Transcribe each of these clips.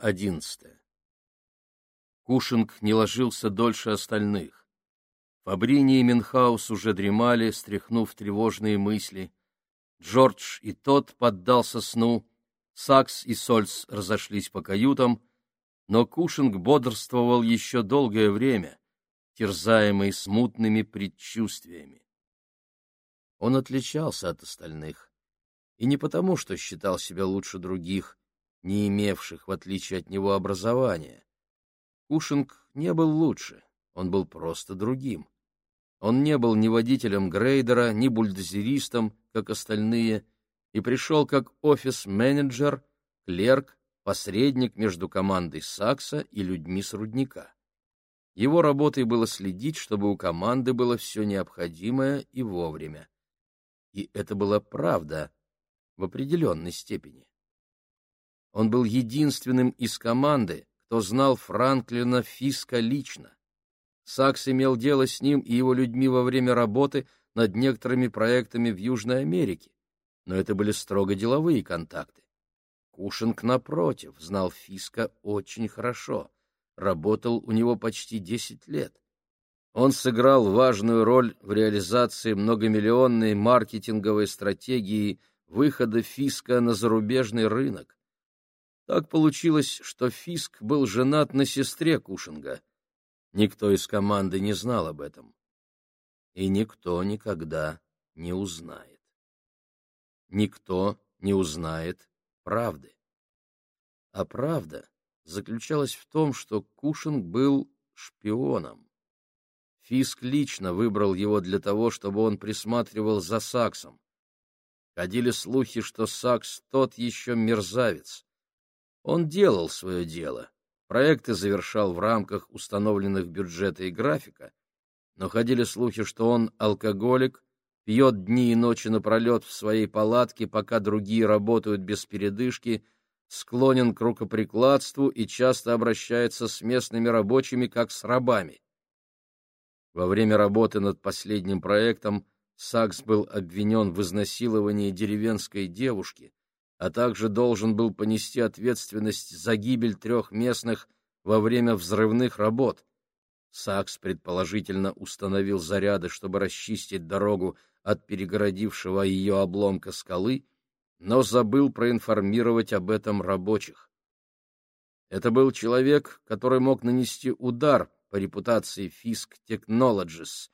Одиннадцатое. Кушинг не ложился дольше остальных. Фабрини и Минхаус уже дремали, стряхнув тревожные мысли. Джордж и тот поддался сну, Сакс и Сольц разошлись по каютам, но Кушинг бодрствовал еще долгое время, терзаемый смутными предчувствиями. Он отличался от остальных, и не потому, что считал себя лучше других, не имевших, в отличие от него, образования. Кушинг не был лучше, он был просто другим. Он не был ни водителем грейдера, ни бульдозеристом, как остальные, и пришел как офис-менеджер, клерк, посредник между командой Сакса и людьми с рудника. Его работой было следить, чтобы у команды было все необходимое и вовремя. И это была правда в определенной степени. Он был единственным из команды, кто знал Франклина Фиска лично. Сакс имел дело с ним и его людьми во время работы над некоторыми проектами в Южной Америке, но это были строго деловые контакты. Кушинг, напротив, знал Фиска очень хорошо, работал у него почти десять лет. Он сыграл важную роль в реализации многомиллионной маркетинговой стратегии выхода Фиска на зарубежный рынок, так получилось, что Фиск был женат на сестре Кушинга. Никто из команды не знал об этом. И никто никогда не узнает. Никто не узнает правды. А правда заключалась в том, что Кушинг был шпионом. Фиск лично выбрал его для того, чтобы он присматривал за Саксом. Ходили слухи, что Сакс тот еще мерзавец, он делал свое дело, проекты завершал в рамках установленных бюджета и графика, но ходили слухи, что он алкоголик, пьет дни и ночи напролет в своей палатке, пока другие работают без передышки, склонен к рукоприкладству и часто обращается с местными рабочими как с рабами. Во время работы над последним проектом Сакс был обвинен в изнасиловании деревенской девушки, а также должен был понести ответственность за гибель трех местных во время взрывных работ. Сакс предположительно установил заряды, чтобы расчистить дорогу от перегородившего ее обломка скалы, но забыл проинформировать об этом рабочих. Это был человек, который мог нанести удар по репутации Fisk Technologies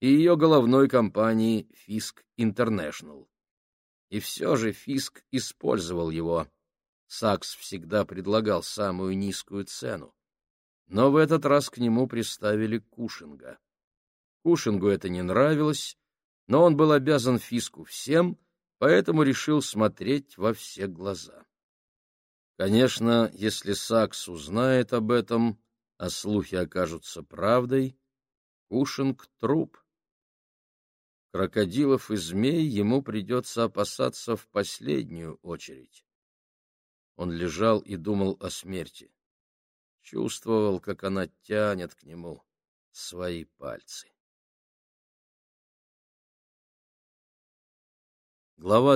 и ее головной компании Fisk International. И все же Фиск использовал его. Сакс всегда предлагал самую низкую цену. Но в этот раз к нему приставили Кушинга. Кушингу это не нравилось, но он был обязан Фиску всем, поэтому решил смотреть во все глаза. Конечно, если Сакс узнает об этом, а слухи окажутся правдой, Кушинг — труп. Крокодилов и змей ему придется опасаться в последнюю очередь. Он лежал и думал о смерти. Чувствовал, как она тянет к нему свои пальцы. Глава